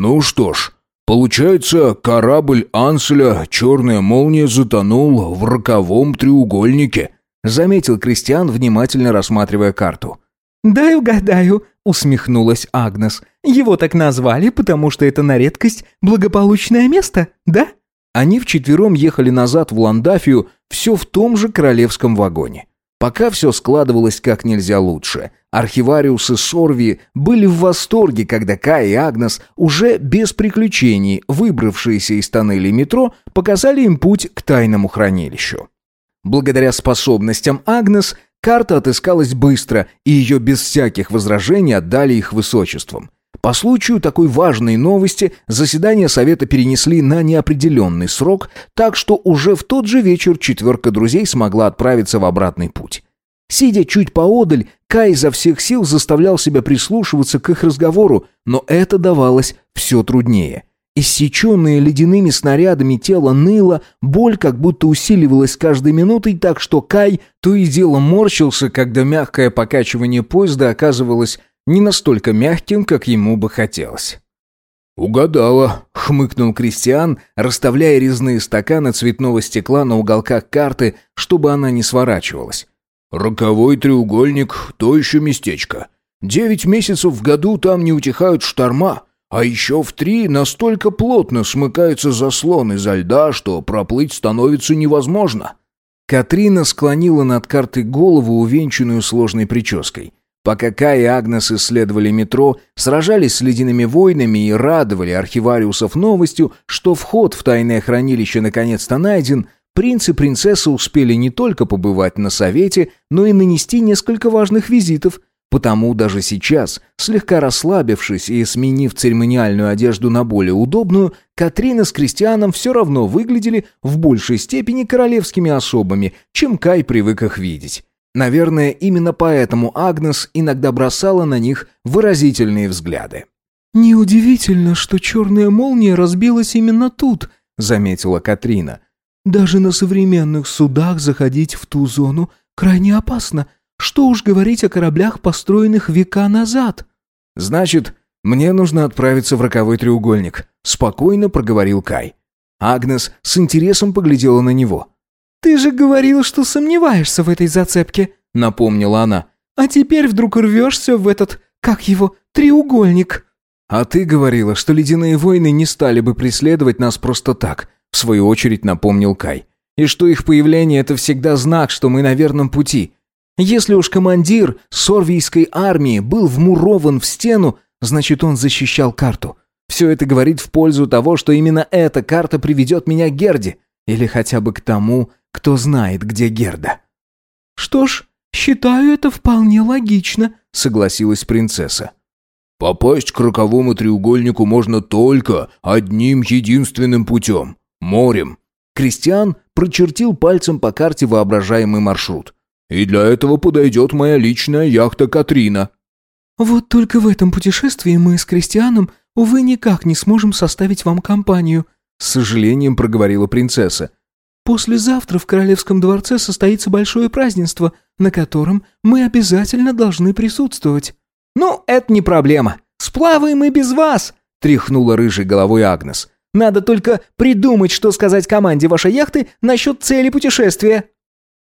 «Ну что ж, получается, корабль Анселя «Черная молния» затонул в роковом треугольнике», заметил Кристиан, внимательно рассматривая карту. «Дай угадаю», — усмехнулась Агнес. «Его так назвали, потому что это на редкость благополучное место, да?» Они вчетвером ехали назад в Ландафию, все в том же королевском вагоне. Пока все складывалось как нельзя лучше. Архивариусы Сорви были в восторге, когда Кай и Агнес, уже без приключений, выбравшиеся из тоннелей метро, показали им путь к тайному хранилищу. Благодаря способностям Агнес, карта отыскалась быстро, и ее без всяких возражений отдали их высочествам. По случаю такой важной новости заседание совета перенесли на неопределенный срок, так что уже в тот же вечер четверка друзей смогла отправиться в обратный путь. Сидя чуть поодаль, Кай изо всех сил заставлял себя прислушиваться к их разговору, но это давалось все труднее. Иссеченное ледяными снарядами тело ныло, боль как будто усиливалась каждой минутой, так что Кай то и дело морщился, когда мягкое покачивание поезда оказывалось не настолько мягким, как ему бы хотелось. «Угадала», — хмыкнул Кристиан, расставляя резные стаканы цветного стекла на уголках карты, чтобы она не сворачивалась. «Роковой треугольник — то еще местечко. Девять месяцев в году там не утихают шторма, а еще в три настолько плотно смыкается заслон изо льда, что проплыть становится невозможно». Катрина склонила над картой голову, увенчанную сложной прической. Пока Кай и Агнес исследовали метро, сражались с ледяными войнами и радовали архивариусов новостью, что вход в тайное хранилище наконец-то найден, принц и принцесса успели не только побывать на совете, но и нанести несколько важных визитов. Потому даже сейчас, слегка расслабившись и сменив церемониальную одежду на более удобную, Катрина с Кристианом все равно выглядели в большей степени королевскими особами, чем Кай привык их видеть. Наверное, именно поэтому Агнес иногда бросала на них выразительные взгляды. «Неудивительно, что черная молния разбилась именно тут», — заметила Катрина. «Даже на современных судах заходить в ту зону крайне опасно. Что уж говорить о кораблях, построенных века назад». «Значит, мне нужно отправиться в роковой треугольник», — спокойно проговорил Кай. Агнес с интересом поглядела на него. «Ты же говорил, что сомневаешься в этой зацепке», — напомнила она. «А теперь вдруг рвешься в этот, как его, треугольник». «А ты говорила, что ледяные войны не стали бы преследовать нас просто так», — в свою очередь напомнил Кай. «И что их появление — это всегда знак, что мы на верном пути. Если уж командир сорвийской армии был вмурован в стену, значит, он защищал карту. Все это говорит в пользу того, что именно эта карта приведет меня к Герде. Или хотя бы к тому, кто знает, где Герда. «Что ж, считаю это вполне логично», — согласилась принцесса. «Попасть к роковому треугольнику можно только одним единственным путем — морем». Кристиан прочертил пальцем по карте воображаемый маршрут. «И для этого подойдет моя личная яхта Катрина». «Вот только в этом путешествии мы с Кристианом, увы, никак не сможем составить вам компанию», — с сожалением проговорила принцесса. Послезавтра в Королевском дворце состоится большое празднество, на котором мы обязательно должны присутствовать». «Ну, это не проблема. Сплаваем и без вас», — тряхнула рыжей головой Агнес. «Надо только придумать, что сказать команде вашей яхты насчет цели путешествия».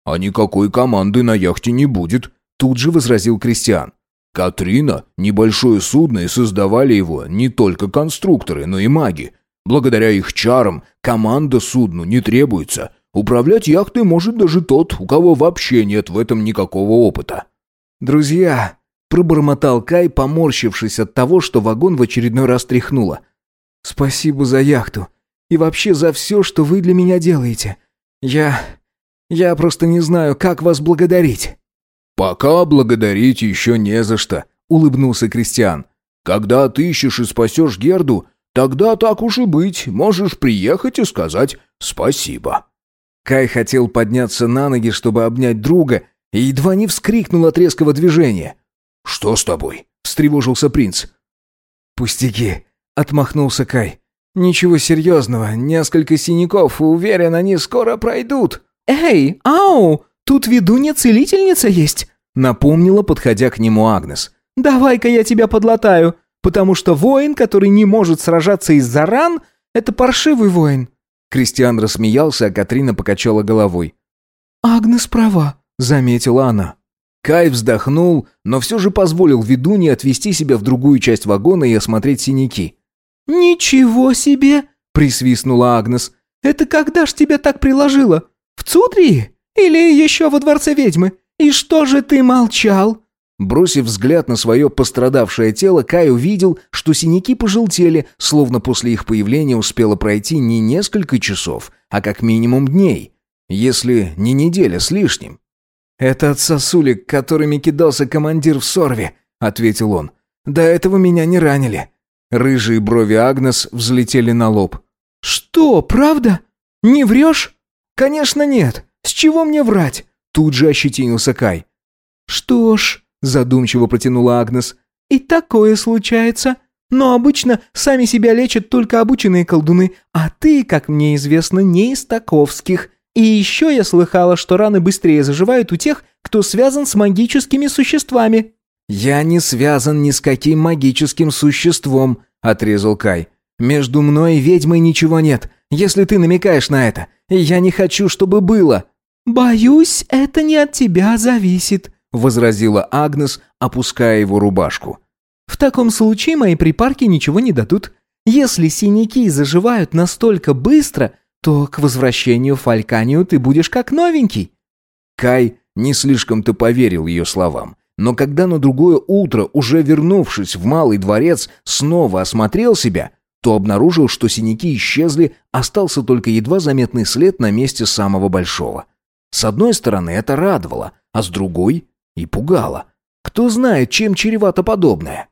«А никакой команды на яхте не будет», — тут же возразил Кристиан. «Катрина — небольшое судно, и создавали его не только конструкторы, но и маги. Благодаря их чарам команда судну не требуется. Управлять яхтой может даже тот, у кого вообще нет в этом никакого опыта. «Друзья», — пробормотал Кай, поморщившись от того, что вагон в очередной раз тряхнуло. «Спасибо за яхту. И вообще за все, что вы для меня делаете. Я... я просто не знаю, как вас благодарить». «Пока благодарить еще не за что», — улыбнулся Кристиан. «Когда отыщешь и спасешь Герду, Тогда так уж и быть, можешь приехать и сказать спасибо». Кай хотел подняться на ноги, чтобы обнять друга, и едва не вскрикнул от резкого движения. «Что с тобой?» — встревожился принц. «Пустяки», — отмахнулся Кай. «Ничего серьезного, несколько синяков, уверен, они скоро пройдут». «Эй, ау, тут ведунья-целительница есть», — напомнила, подходя к нему Агнес. «Давай-ка я тебя подлатаю. Потому что воин, который не может сражаться из-за ран, это паршивый воин». Кристиан рассмеялся, а Катрина покачала головой. «Агнес права», — заметила она. Кай вздохнул, но все же позволил ведунье отвести себя в другую часть вагона и осмотреть синяки. «Ничего себе!» — присвистнула Агнес. «Это когда ж тебя так приложило? В Цудрии? Или еще во дворце ведьмы? И что же ты молчал?» Бросив взгляд на свое пострадавшее тело, Кай увидел, что синяки пожелтели, словно после их появления успело пройти не несколько часов, а как минимум дней, если не неделя с лишним. «Это от сосулек, которыми кидался командир в Сорве», — ответил он. «До этого меня не ранили». Рыжие брови Агнес взлетели на лоб. «Что, правда? Не врешь?» «Конечно нет. С чего мне врать?» Тут же ощетинился Кай. «Что ж», — задумчиво протянула Агнес, — «и такое случается. Но обычно сами себя лечат только обученные колдуны, а ты, как мне известно, не из таковских. И еще я слыхала, что раны быстрее заживают у тех, кто связан с магическими существами». «Я не связан ни с каким магическим существом», — отрезал Кай. «Между мной и ведьмой ничего нет, если ты намекаешь на это. Я не хочу, чтобы было». «Боюсь, это не от тебя зависит», — возразила Агнес, опуская его рубашку. «В таком случае мои припарки ничего не дадут. Если синяки заживают настолько быстро, то к возвращению Фальканию ты будешь как новенький». Кай не слишком-то поверил ее словам. Но когда на другое утро, уже вернувшись в Малый дворец, снова осмотрел себя, то обнаружил, что синяки исчезли, остался только едва заметный след на месте самого большого. С одной стороны, это радовало, а с другой — и пугало. Кто знает, чем чревато подобное.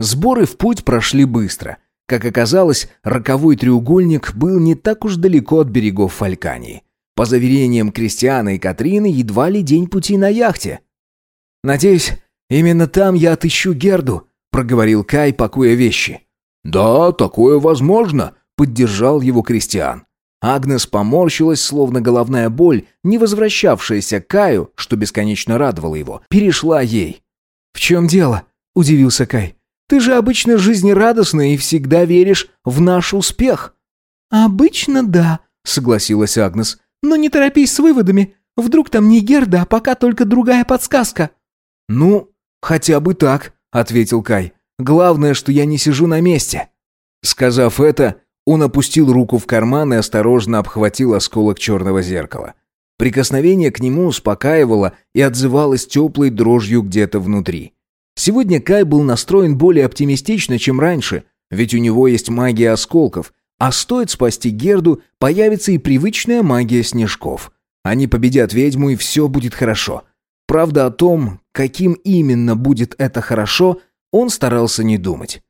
Сборы в путь прошли быстро — как оказалось, роковой треугольник был не так уж далеко от берегов Фалькании. По заверениям Кристиана и Катрины, едва ли день пути на яхте. «Надеюсь, именно там я отыщу Герду», — проговорил Кай, пакуя вещи. «Да, такое возможно», — поддержал его Кристиан. Агнес поморщилась, словно головная боль, не возвращавшаяся к Каю, что бесконечно радовало его, перешла ей. «В чем дело?» — удивился Кай. Ты же обычно жизнерадостный и всегда веришь в наш успех». «Обычно да», — согласилась Агнес. «Но не торопись с выводами. Вдруг там не Герда, а пока только другая подсказка». «Ну, хотя бы так», — ответил Кай. «Главное, что я не сижу на месте». Сказав это, он опустил руку в карман и осторожно обхватил осколок черного зеркала. Прикосновение к нему успокаивало и отзывалось теплой дрожью где-то внутри. Сегодня Кай был настроен более оптимистично, чем раньше, ведь у него есть магия осколков, а стоит спасти Герду, появится и привычная магия снежков. Они победят ведьму, и все будет хорошо. Правда о том, каким именно будет это хорошо, он старался не думать.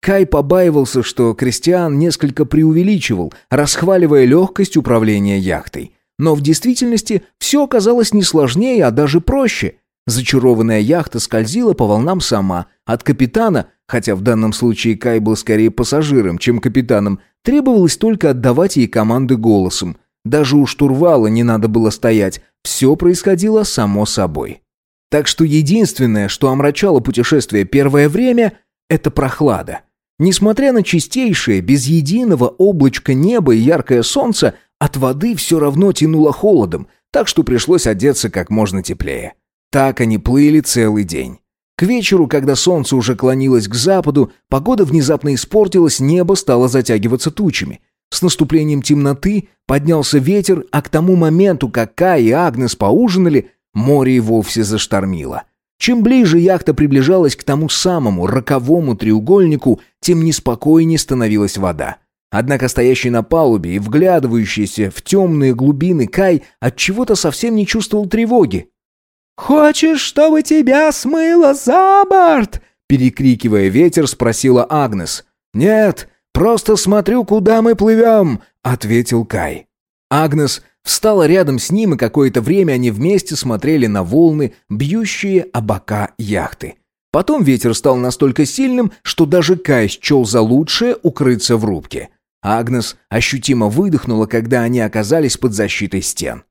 Кай побаивался, что Кристиан несколько преувеличивал, расхваливая легкость управления яхтой. Но в действительности все оказалось не сложнее, а даже проще – Зачарованная яхта скользила по волнам сама. От капитана, хотя в данном случае Кай был скорее пассажиром, чем капитаном, требовалось только отдавать ей команды голосом. Даже у штурвала не надо было стоять. Все происходило само собой. Так что единственное, что омрачало путешествие первое время, это прохлада. Несмотря на чистейшее, без единого облачка небо и яркое солнце, от воды все равно тянуло холодом, так что пришлось одеться как можно теплее. Так они плыли целый день. К вечеру, когда солнце уже клонилось к западу, погода внезапно испортилась, небо стало затягиваться тучами. С наступлением темноты поднялся ветер, а к тому моменту, как Кай и Агнес поужинали, море и вовсе заштормило. Чем ближе яхта приближалась к тому самому роковому треугольнику, тем неспокойнее становилась вода. Однако стоящий на палубе и вглядывающийся в темные глубины Кай от чего-то совсем не чувствовал тревоги. «Хочешь, чтобы тебя смыло за борт?» Перекрикивая ветер, спросила Агнес. «Нет, просто смотрю, куда мы плывем», — ответил Кай. Агнес встала рядом с ним, и какое-то время они вместе смотрели на волны, бьющие о бока яхты. Потом ветер стал настолько сильным, что даже Кай счел за лучшее укрыться в рубке. Агнес ощутимо выдохнула, когда они оказались под защитой стен.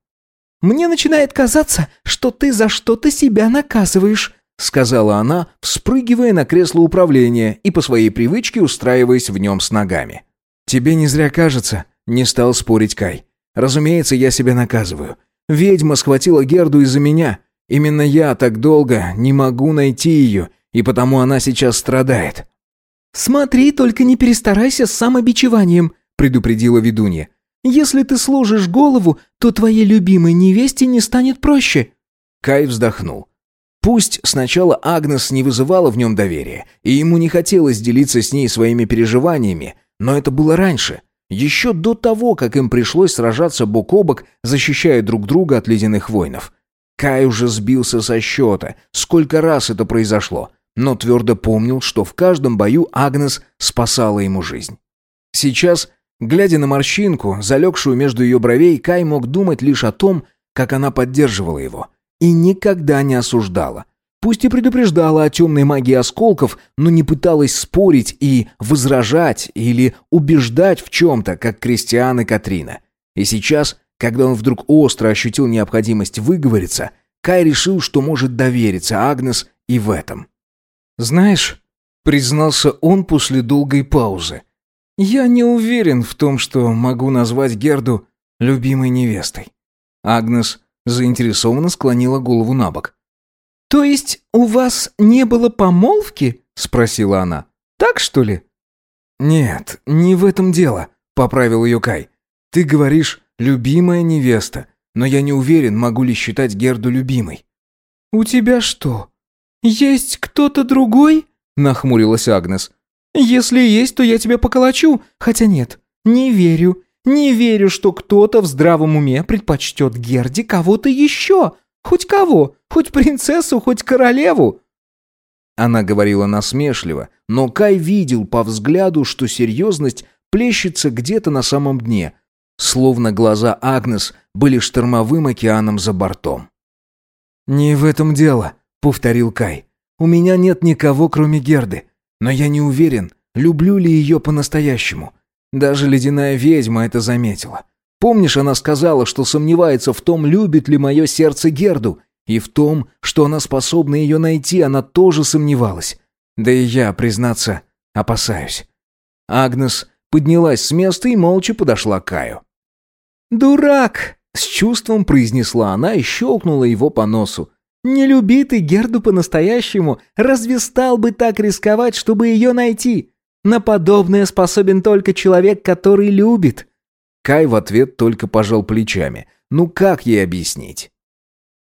Мне начинает казаться, что ты за что-то себя наказываешь», сказала она, вспрыгивая на кресло управления и по своей привычке устраиваясь в нем с ногами. «Тебе не зря кажется», — не стал спорить Кай. «Разумеется, я себя наказываю. Ведьма схватила Герду из-за меня. Именно я так долго не могу найти ее, и потому она сейчас страдает». «Смотри, только не перестарайся с самобичеванием», — предупредила ведунья. «Если ты сложишь голову, то твоей любимой невесте не станет проще». Кай вздохнул. Пусть сначала Агнес не вызывала в нем доверия, и ему не хотелось делиться с ней своими переживаниями, но это было раньше, еще до того, как им пришлось сражаться бок о бок, защищая друг друга от ледяных воинов. Кай уже сбился со счета, сколько раз это произошло, но твердо помнил, что в каждом бою Агнес спасала ему жизнь. Сейчас, глядя на морщинку, залегшую между ее бровей, Кай мог думать лишь о том, как она поддерживала его – и никогда не осуждала. Пусть и предупреждала о темной магии осколков, но не пыталась спорить и возражать или убеждать в чем-то, как Кристиан и Катрина. И сейчас, когда он вдруг остро ощутил необходимость выговориться, Кай решил, что может довериться Агнес и в этом. «Знаешь», — признался он после долгой паузы, «я не уверен в том, что могу назвать Герду любимой невестой». Агнес заинтересованно склонила голову на бок. «То есть у вас не было помолвки?» — спросила она. «Так, что ли?» «Нет, не в этом дело», — поправил ее Кай. «Ты говоришь, любимая невеста, но я не уверен, могу ли считать Герду любимой». «У тебя что, есть кто-то другой?» — нахмурилась Агнес. «Если есть, то я тебя поколочу, хотя нет, не верю. Не верю, что кто-то в здравом уме предпочтет Герди кого-то еще. Хоть кого, хоть принцессу, хоть королеву». Она говорила насмешливо, но Кай видел по взгляду, что серьезность плещется где-то на самом дне, словно глаза Агнес были штормовым океаном за бортом. «Не в этом дело», — повторил Кай. «У меня нет никого, кроме Герды, но я не уверен, люблю ли ее по-настоящему. Даже ледяная ведьма это заметила. Помнишь, она сказала, что сомневается в том, любит ли мое сердце Герду, и в том, что она способна ее найти, она тоже сомневалась. Да и я, признаться, опасаюсь. Агнес поднялась с места и молча подошла к Каю. «Дурак!» — с чувством произнесла она и щелкнула его по носу. «Не люби ты Герду по-настоящему, разве стал бы так рисковать, чтобы ее найти? На подобное способен только человек, который любит». Кай в ответ только пожал плечами. «Ну как ей объяснить?»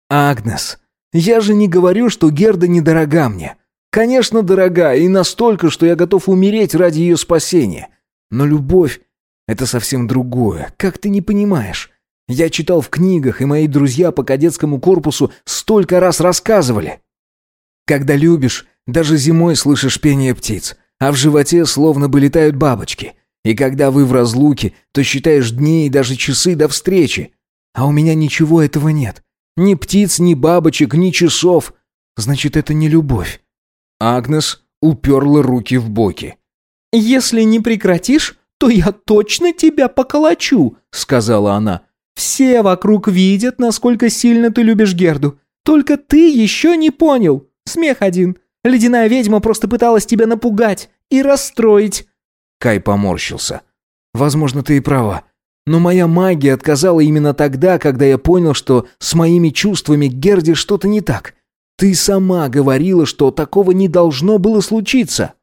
«Агнес, я же не говорю, что Герда недорога мне. Конечно, дорога, и настолько, что я готов умереть ради ее спасения. Но любовь — это совсем другое, как ты не понимаешь. Я читал в книгах, и мои друзья по кадетскому корпусу столько раз рассказывали. Когда любишь, даже зимой слышишь пение птиц а в животе словно бы летают бабочки. И когда вы в разлуке, то считаешь дни и даже часы до встречи. А у меня ничего этого нет. Ни птиц, ни бабочек, ни часов. Значит, это не любовь. Агнес уперла руки в боки. «Если не прекратишь, то я точно тебя поколочу», — сказала она. «Все вокруг видят, насколько сильно ты любишь Герду. Только ты еще не понял. Смех один. Ледяная ведьма просто пыталась тебя напугать и расстроить». Кай поморщился. «Возможно, ты и права. Но моя магия отказала именно тогда, когда я понял, что с моими чувствами к Герде что-то не так. Ты сама говорила, что такого не должно было случиться».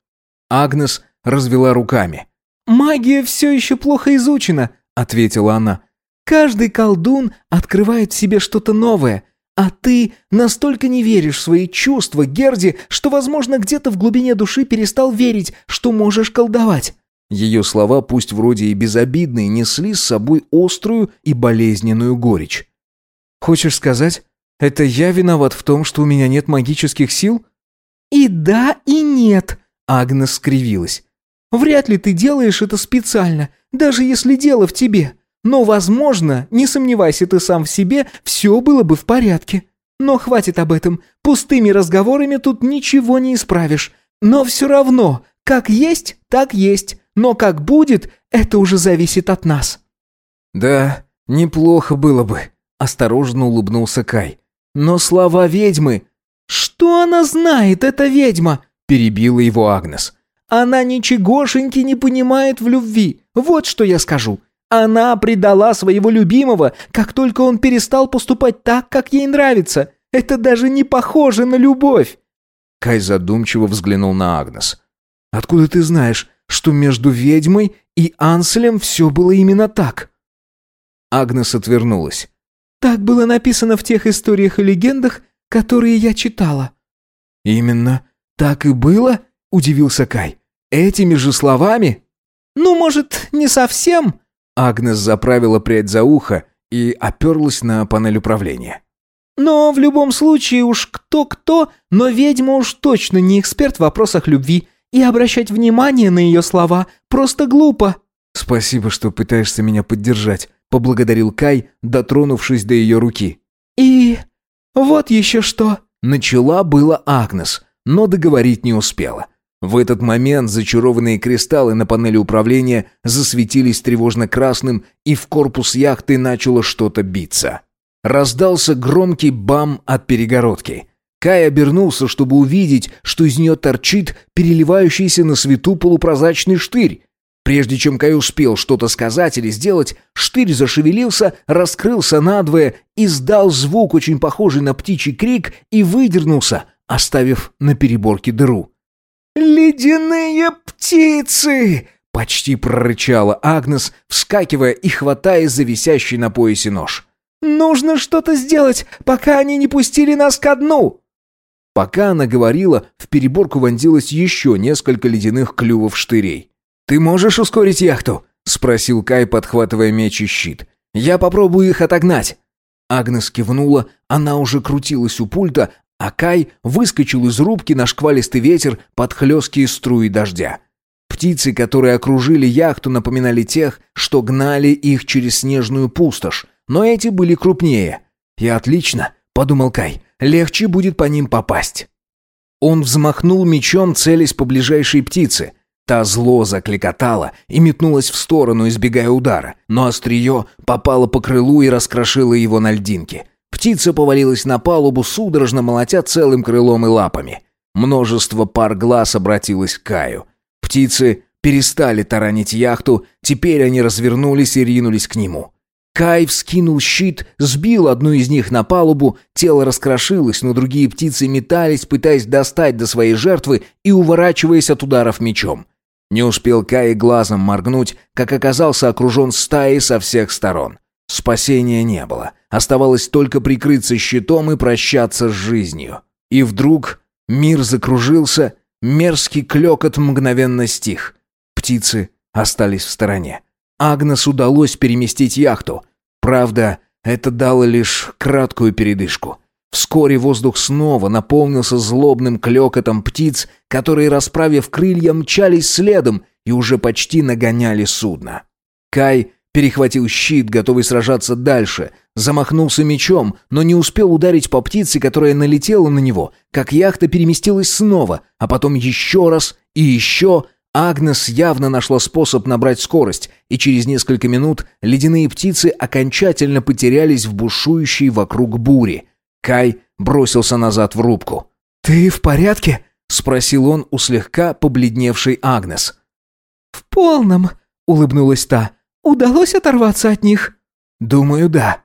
Агнес развела руками. «Магия все еще плохо изучена», — ответила она. «Каждый колдун открывает в себе что-то новое, а ты настолько не веришь в свои чувства, Герди, что, возможно, где-то в глубине души перестал верить, что можешь колдовать». Ее слова, пусть вроде и безобидные, несли с собой острую и болезненную горечь. «Хочешь сказать, это я виноват в том, что у меня нет магических сил?» «И да, и нет», — Агнес скривилась. «Вряд ли ты делаешь это специально, даже если дело в тебе. Но, возможно, не сомневайся ты сам в себе, все было бы в порядке. Но хватит об этом. Пустыми разговорами тут ничего не исправишь. Но все равно, как есть, так есть. Но как будет, это уже зависит от нас». «Да, неплохо было бы», — осторожно улыбнулся Кай. «Но слова ведьмы...» «Что она знает, эта ведьма?» – перебила его Агнес. «Она ничегошеньки не понимает в любви. Вот что я скажу. Она предала своего любимого, как только он перестал поступать так, как ей нравится. Это даже не похоже на любовь». Кай задумчиво взглянул на Агнес. «Откуда ты знаешь, что между ведьмой и Анселем все было именно так?» Агнес отвернулась. «Так было написано в тех историях и легендах, которые я читала». «Именно так и было?» – удивился Кай. «Этими же словами?» «Ну, может, не совсем?» Агнес заправила прядь за ухо и оперлась на панель управления. «Но в любом случае уж кто-кто, но ведьма уж точно не эксперт в вопросах любви, и обращать внимание на ее слова просто глупо». «Спасибо, что пытаешься меня поддержать», — поблагодарил Кай, дотронувшись до ее руки. «И вот еще что!» Начала было Агнес, но договорить не успела. В этот момент зачарованные кристаллы на панели управления засветились тревожно-красным, и в корпус яхты начало что-то биться. Раздался громкий бам от перегородки. Кай обернулся, чтобы увидеть, что из нее торчит переливающийся на свету полупрозрачный штырь. Прежде чем Кай успел что-то сказать или сделать, штырь зашевелился, раскрылся надвое, издал звук, очень похожий на птичий крик, и выдернулся, оставив на переборке дыру. «Ледяные птицы!» — почти прорычала Агнес, вскакивая и хватая за висящий на поясе нож. «Нужно что-то сделать, пока они не пустили нас ко дну!» Пока она говорила, в переборку вонзилось еще несколько ледяных клювов штырей. «Ты можешь ускорить яхту?» — спросил Кай, подхватывая меч и щит. «Я попробую их отогнать». Агнес кивнула, она уже крутилась у пульта, а Кай выскочил из рубки на шквалистый ветер под хлесткие струи дождя. Птицы, которые окружили яхту, напоминали тех, что гнали их через снежную пустошь, но эти были крупнее. «И отлично», — подумал Кай, — «легче будет по ним попасть». Он взмахнул мечом, целясь по ближайшей птице. Та зло закликотала и метнулась в сторону, избегая удара, но острие попало по крылу и раскрошило его на льдинке. Птица повалилась на палубу, судорожно молотя целым крылом и лапами. Множество пар глаз обратилось к Каю. Птицы перестали таранить яхту, теперь они развернулись и ринулись к нему. Кай вскинул щит, сбил одну из них на палубу, тело раскрошилось, но другие птицы метались, пытаясь достать до своей жертвы и уворачиваясь от ударов мечом. Не успел Кай глазом моргнуть, как оказался окружен стаей со всех сторон. Спасения не было. Оставалось только прикрыться щитом и прощаться с жизнью. И вдруг мир закружился, мерзкий клёкот мгновенно стих. Птицы остались в стороне. Агнес удалось переместить яхту. Правда, это дало лишь краткую передышку. Вскоре воздух снова наполнился злобным клёкотом птиц, которые, расправив крылья, мчались следом и уже почти нагоняли судно. Кай Перехватил щит, готовый сражаться дальше. Замахнулся мечом, но не успел ударить по птице, которая налетела на него, как яхта переместилась снова, а потом еще раз и еще. Агнес явно нашла способ набрать скорость, и через несколько минут ледяные птицы окончательно потерялись в бушующей вокруг бури. Кай бросился назад в рубку. «Ты в порядке?» — спросил он у слегка побледневшей Агнес. «В полном», — улыбнулась та. Удалось оторваться от них? Думаю, да.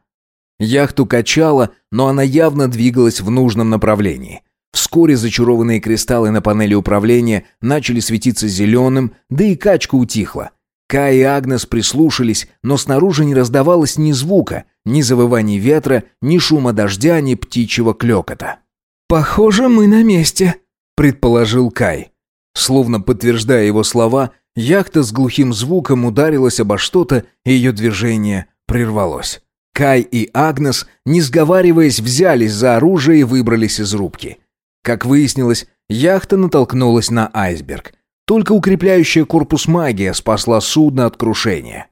Яхту качало, но она явно двигалась в нужном направлении. Вскоре зачарованные кристаллы на панели управления начали светиться зеленым, да и качка утихла. Кай и Агнес прислушались, но снаружи не раздавалось ни звука, ни завываний ветра, ни шума дождя, ни птичьего клёкота. «Похоже, мы на месте», — предположил Кай. Словно подтверждая его слова, Яхта с глухим звуком ударилась обо что-то, и ее движение прервалось. Кай и Агнес, не сговариваясь, взялись за оружие и выбрались из рубки. Как выяснилось, яхта натолкнулась на айсберг. Только укрепляющая корпус магия спасла судно от крушения.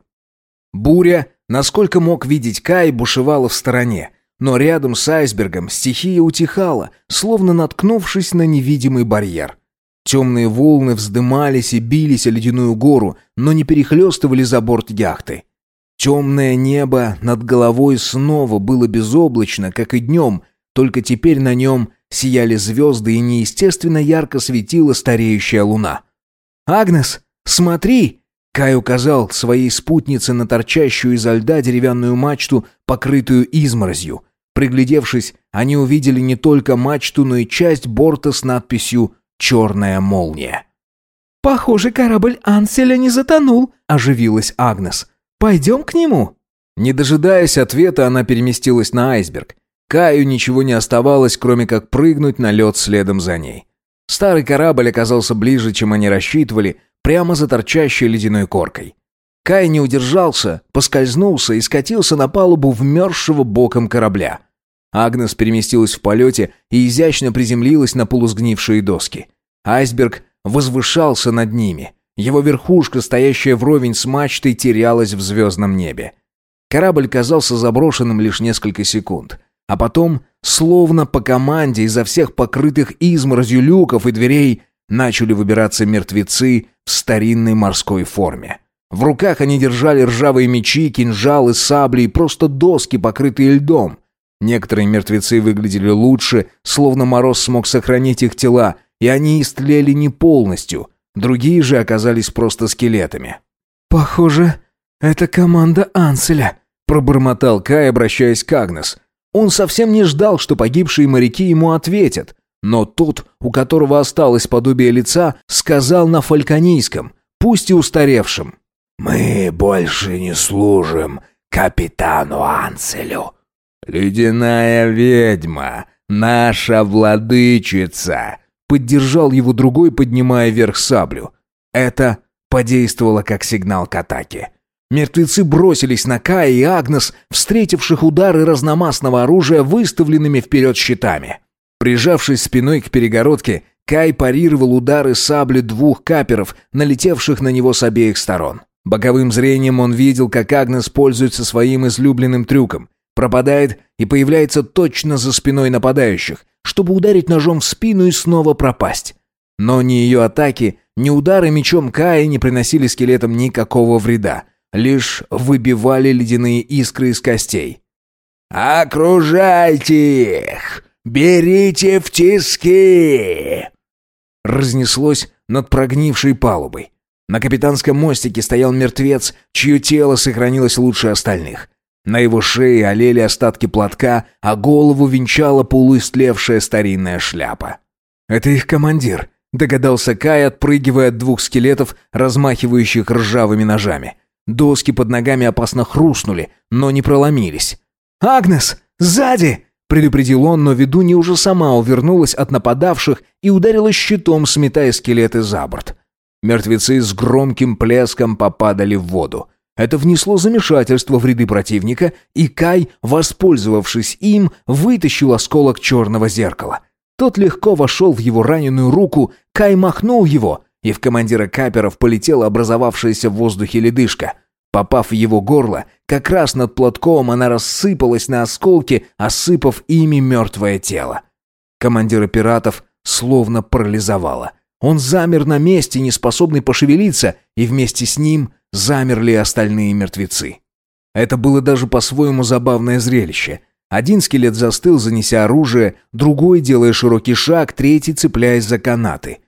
Буря, насколько мог видеть Кай, бушевала в стороне, но рядом с айсбергом стихия утихала, словно наткнувшись на невидимый барьер – Темные волны вздымались и бились о ледяную гору, но не перехлестывали за борт яхты. Темное небо над головой снова было безоблачно, как и днем, только теперь на нем сияли звезды и неестественно ярко светила стареющая луна. «Агнес, смотри!» Кай указал своей спутнице на торчащую изо льда деревянную мачту, покрытую изморозью. Приглядевшись, они увидели не только мачту, но и часть борта с надписью «Черная молния». «Похоже, корабль Анселя не затонул», — оживилась Агнес. «Пойдем к нему?» Не дожидаясь ответа, она переместилась на айсберг. Каю ничего не оставалось, кроме как прыгнуть на лед следом за ней. Старый корабль оказался ближе, чем они рассчитывали, прямо за торчащей ледяной коркой. Кай не удержался, поскользнулся и скатился на палубу вмерзшего боком корабля. Агнес переместилась в полете и изящно приземлилась на полусгнившие доски. Айсберг возвышался над ними. Его верхушка, стоящая вровень с мачтой, терялась в звездном небе. Корабль казался заброшенным лишь несколько секунд. А потом, словно по команде изо всех покрытых изморозью люков и дверей, начали выбираться мертвецы в старинной морской форме. В руках они держали ржавые мечи, кинжалы, сабли и просто доски, покрытые льдом. Некоторые мертвецы выглядели лучше, словно мороз смог сохранить их тела, и они истлели не полностью. Другие же оказались просто скелетами. «Похоже, это команда Анселя», — пробормотал Кай, обращаясь к Агнес. Он совсем не ждал, что погибшие моряки ему ответят. Но тот, у которого осталось подобие лица, сказал на фальконийском, пусть и устаревшем. «Мы больше не служим капитану Анселю». «Ледяная ведьма, наша владычица», Поддержал его другой, поднимая вверх саблю. Это подействовало как сигнал к атаке. Мертвецы бросились на Кая и Агнес, встретивших удары разномастного оружия выставленными вперед щитами. Прижавшись спиной к перегородке, Кай парировал удары сабли двух каперов, налетевших на него с обеих сторон. Боковым зрением он видел, как Агнес пользуется своим излюбленным трюком. Пропадает и появляется точно за спиной нападающих, чтобы ударить ножом в спину и снова пропасть. Но ни ее атаки, ни удары мечом Кая не приносили скелетам никакого вреда, лишь выбивали ледяные искры из костей. «Окружайте их! Берите в тиски!» Разнеслось над прогнившей палубой. На капитанском мостике стоял мертвец, чье тело сохранилось лучше остальных. На его шее олели остатки платка, а голову венчала полуистлевшая старинная шляпа. «Это их командир», — догадался Кай, отпрыгивая от двух скелетов, размахивающих ржавыми ножами. Доски под ногами опасно хрустнули, но не проломились. «Агнес, сзади!» — предупредил он, но ведунья уже сама увернулась от нападавших и ударила щитом, сметая скелеты за борт. Мертвецы с громким плеском попадали в воду. Это внесло замешательство в ряды противника, и Кай, воспользовавшись им, вытащил осколок черного зеркала. Тот легко вошел в его раненую руку, Кай махнул его, и в командира каперов полетела образовавшаяся в воздухе ледышка. Попав в его горло, как раз над платком она рассыпалась на осколки, осыпав ими мертвое тело. Командира пиратов словно парализовало. Он замер на месте, не способный пошевелиться, и вместе с ним замерли остальные мертвецы. Это было даже по-своему забавное зрелище. Один скелет застыл, занеся оружие, другой, делая широкий шаг, третий, цепляясь за канаты.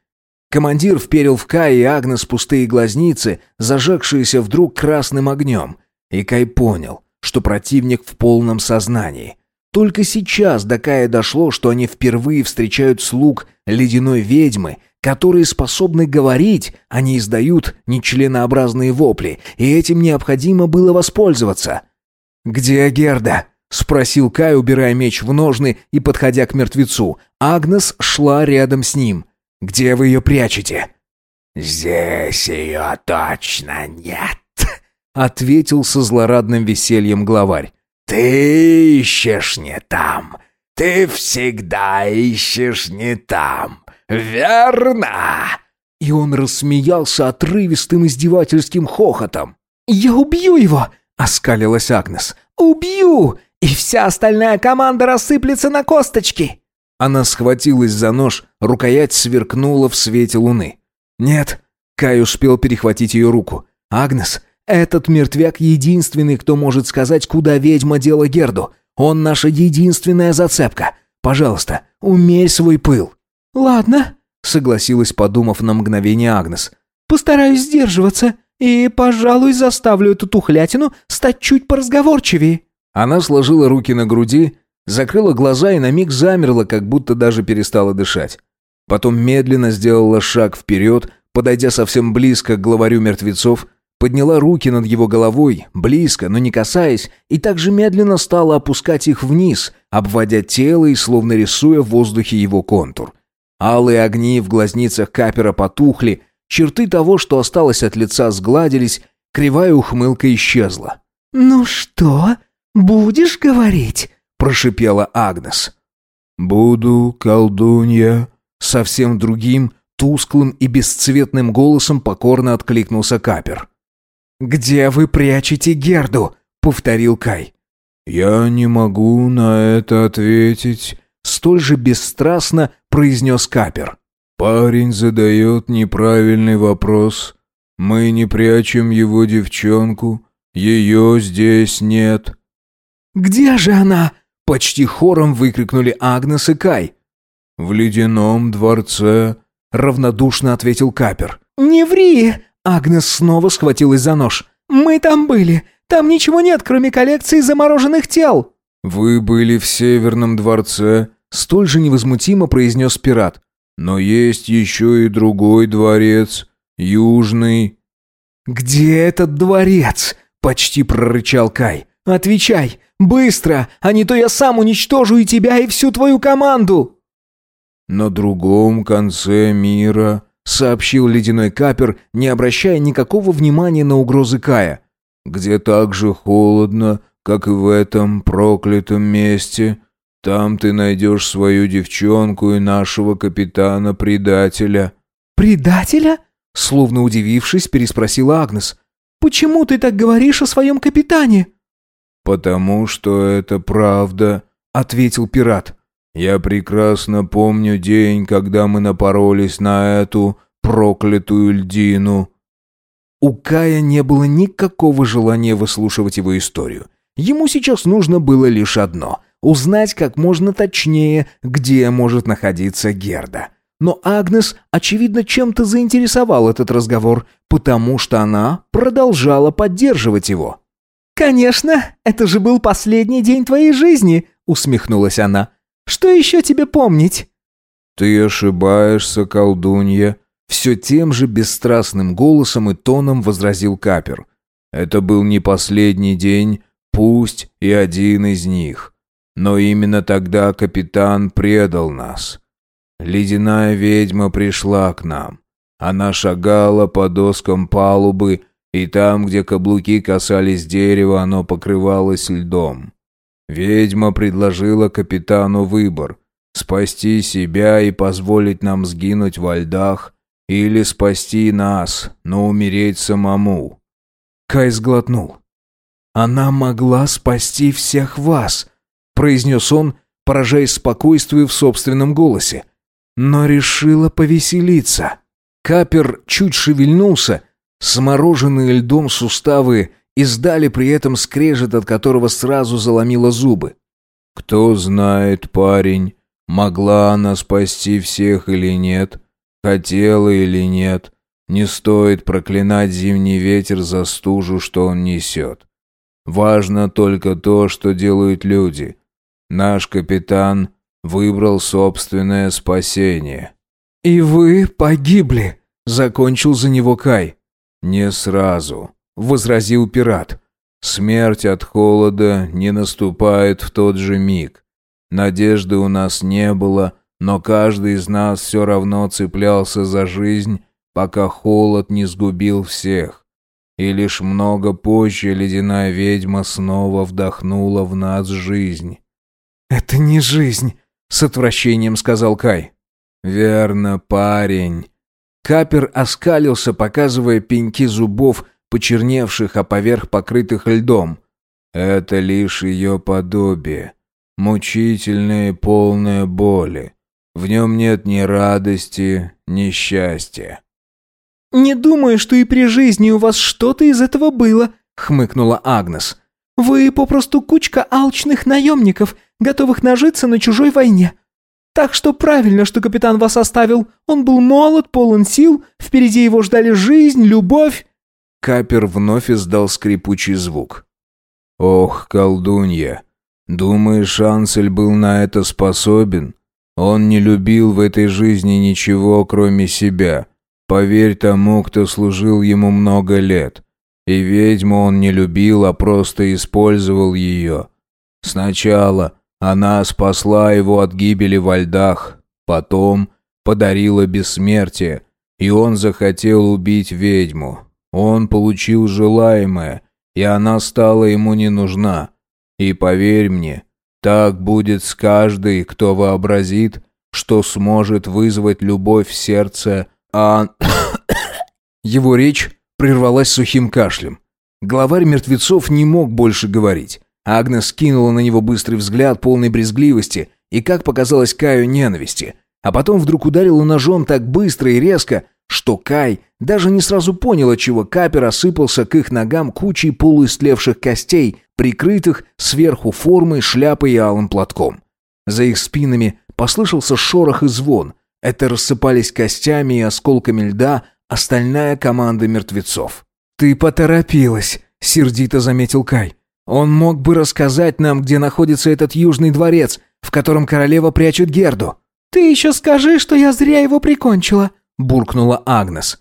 Командир вперил в Кай и Агнес пустые глазницы, зажегшиеся вдруг красным огнем. И Кай понял, что противник в полном сознании. Только сейчас до Кая дошло, что они впервые встречают слуг ледяной ведьмы которые способны говорить, они издают нечленообразные вопли, и этим необходимо было воспользоваться. «Где Герда?» — спросил Кай, убирая меч в ножны и подходя к мертвецу. Агнес шла рядом с ним. «Где вы ее прячете?» «Здесь ее точно нет», — ответил со злорадным весельем главарь. «Ты ищешь не там. Ты всегда ищешь не там. «Верно!» И он рассмеялся отрывистым издевательским хохотом. «Я убью его!» — оскалилась Агнес. «Убью! И вся остальная команда рассыплется на косточки!» Она схватилась за нож, рукоять сверкнула в свете луны. «Нет!» — Кай успел перехватить ее руку. «Агнес, этот мертвяк единственный, кто может сказать, куда ведьма дела Герду. Он наша единственная зацепка. Пожалуйста, умей свой пыл». «Ладно», — согласилась, подумав на мгновение Агнес. «Постараюсь сдерживаться и, пожалуй, заставлю эту тухлятину стать чуть поразговорчивее». Она сложила руки на груди, закрыла глаза и на миг замерла, как будто даже перестала дышать. Потом медленно сделала шаг вперед, подойдя совсем близко к главарю мертвецов, подняла руки над его головой, близко, но не касаясь, и также медленно стала опускать их вниз, обводя тело и словно рисуя в воздухе его контур. Алые огни в глазницах капера потухли, черты того, что осталось от лица, сгладились, кривая ухмылка исчезла. «Ну что, будешь говорить?» – прошипела Агнес. «Буду, колдунья», Совсем другим, тусклым и бесцветным голосом покорно откликнулся Капер. «Где вы прячете Герду?» — повторил Кай. «Я не могу на это ответить», — столь же бесстрастно произнес Капер. «Парень задает неправильный вопрос. Мы не прячем его девчонку. Ее здесь нет». «Где же она?» — почти хором выкрикнули Агнес и Кай. «В ледяном дворце», — равнодушно ответил Капер. «Не ври!» — Агнес снова схватилась за нож. «Мы там были. Там ничего нет, кроме коллекции замороженных тел». «Вы были в Северном дворце», — столь же невозмутимо произнес пират. «Но есть еще и другой дворец, Южный». «Где этот дворец?» — почти прорычал Кай. «Отвечай! Быстро! А не то я сам уничтожу и тебя, и всю твою команду!» «На другом конце мира», — сообщил ледяной капер, не обращая никакого внимания на угрозы Кая. «Где так же холодно, как и в этом проклятом месте. Там ты найдешь свою девчонку и нашего капитана-предателя». «Предателя?» — словно удивившись, переспросила Агнес. «Почему ты так говоришь о своем капитане?» «Потому что это правда», — ответил пират. Я прекрасно помню день, когда мы напоролись на эту проклятую льдину». У Кая не было никакого желания выслушивать его историю. Ему сейчас нужно было лишь одно — узнать как можно точнее, где может находиться Герда. Но Агнес, очевидно, чем-то заинтересовал этот разговор, потому что она продолжала поддерживать его. «Конечно, это же был последний день твоей жизни», — усмехнулась она. Что еще тебе помнить?» «Ты ошибаешься, колдунья», — все тем же бесстрастным голосом и тоном возразил Капер. «Это был не последний день, пусть и один из них. Но именно тогда капитан предал нас. Ледяная ведьма пришла к нам. Она шагала по доскам палубы, и там, где каблуки касались дерева, оно покрывалось льдом. Ведьма предложила капитану выбор – спасти себя и позволить нам сгинуть во льдах, или спасти нас, но умереть самому. Кай сглотнул. «Она могла спасти всех вас», – произнес он, поражаясь спокойствию в собственном голосе. «Но решила повеселиться». Капер чуть шевельнулся, смороженные льдом суставы издали при этом скрежет, от которого сразу заломило зубы. «Кто знает, парень, могла она спасти всех или нет, хотела или нет, не стоит проклинать зимний ветер за стужу, что он несет. Важно только то, что делают люди. Наш капитан выбрал собственное спасение». «И вы погибли», — закончил за него Кай. «Не сразу» возразил пират. Смерть от холода не наступает в тот же миг. Надежды у нас не было, но каждый из нас все равно цеплялся за жизнь, пока холод не сгубил всех. И лишь много позже ледяная ведьма снова вдохнула в нас жизнь. «Это не жизнь», — с отвращением сказал Кай. «Верно, парень». Капер оскалился, показывая пеньки зубов, — почерневших, а поверх покрытых льдом. Это лишь ее подобие, мучительное и полное боли. В нем нет ни радости, ни счастья. «Не думаю, что и при жизни у вас что-то из этого было», — хмыкнула Агнес. Вы попросту кучка алчных наемников, готовых нажиться на чужой войне. Так что правильно, что капитан вас оставил. Он был молод, полон сил, впереди его ждали жизнь, любовь». Капер вновь издал скрипучий звук. «Ох, колдунья, думаешь, Ансель был на это способен? Он не любил в этой жизни ничего, кроме себя. Поверь тому, кто служил ему много лет. И ведьму он не любил, а просто использовал ее. Сначала она спасла его от гибели во льдах, потом подарила бессмертие, и он захотел убить ведьму. Он получил желаемое, и она стала ему не нужна. И поверь мне, так будет с каждой, кто вообразит, что сможет вызвать любовь в сердце а... Его речь прервалась сухим кашлем. Главарь мертвецов не мог больше говорить. Агнес кинула на него быстрый взгляд, полный брезгливости и, как показалось Каю, ненависти. А потом вдруг ударила ножом так быстро и резко, что Кай даже не сразу понял, чего капер осыпался к их ногам кучей полуистлевших костей, прикрытых сверху формой, шляпой и алым платком. За их спинами послышался шорох и звон. Это рассыпались костями и осколками льда остальная команда мертвецов. «Ты поторопилась», — сердито заметил Кай. «Он мог бы рассказать нам, где находится этот южный дворец, в котором королева прячет Герду». «Ты еще скажи, что я зря его прикончила», — буркнула Агнес.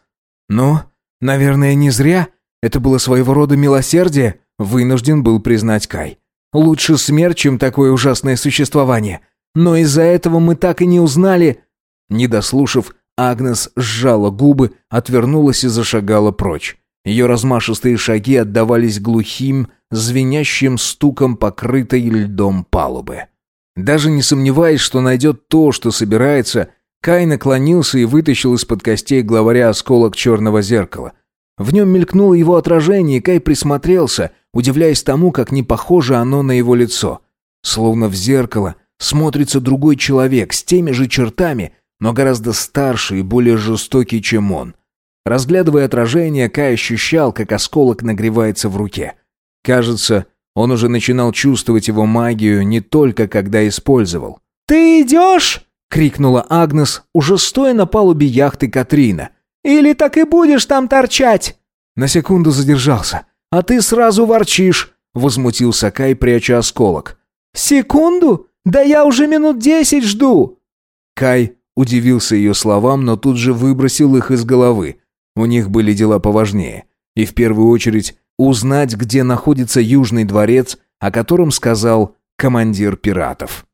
«Ну, наверное, не зря. Это было своего рода милосердие», — вынужден был признать Кай. «Лучше смерть, чем такое ужасное существование. Но из-за этого мы так и не узнали...» Не дослушав, Агнес сжала губы, отвернулась и зашагала прочь. Ее размашистые шаги отдавались глухим, звенящим стуком покрытой льдом палубы. Даже не сомневаясь, что найдет то, что собирается, Кай наклонился и вытащил из-под костей главаря осколок черного зеркала. В нем мелькнуло его отражение, и Кай присмотрелся, удивляясь тому, как не похоже оно на его лицо. Словно в зеркало смотрится другой человек с теми же чертами, но гораздо старше и более жестокий, чем он. Разглядывая отражение, Кай ощущал, как осколок нагревается в руке. Кажется, он уже начинал чувствовать его магию не только когда использовал. «Ты идешь?» — крикнула Агнес, уже стоя на палубе яхты Катрина. «Или так и будешь там торчать?» На секунду задержался. «А ты сразу ворчишь!» — возмутился Кай, пряча осколок. «Секунду? Да я уже минут десять жду!» Кай Удивился ее словам, но тут же выбросил их из головы. У них были дела поважнее. И в первую очередь узнать, где находится Южный дворец, о котором сказал командир пиратов.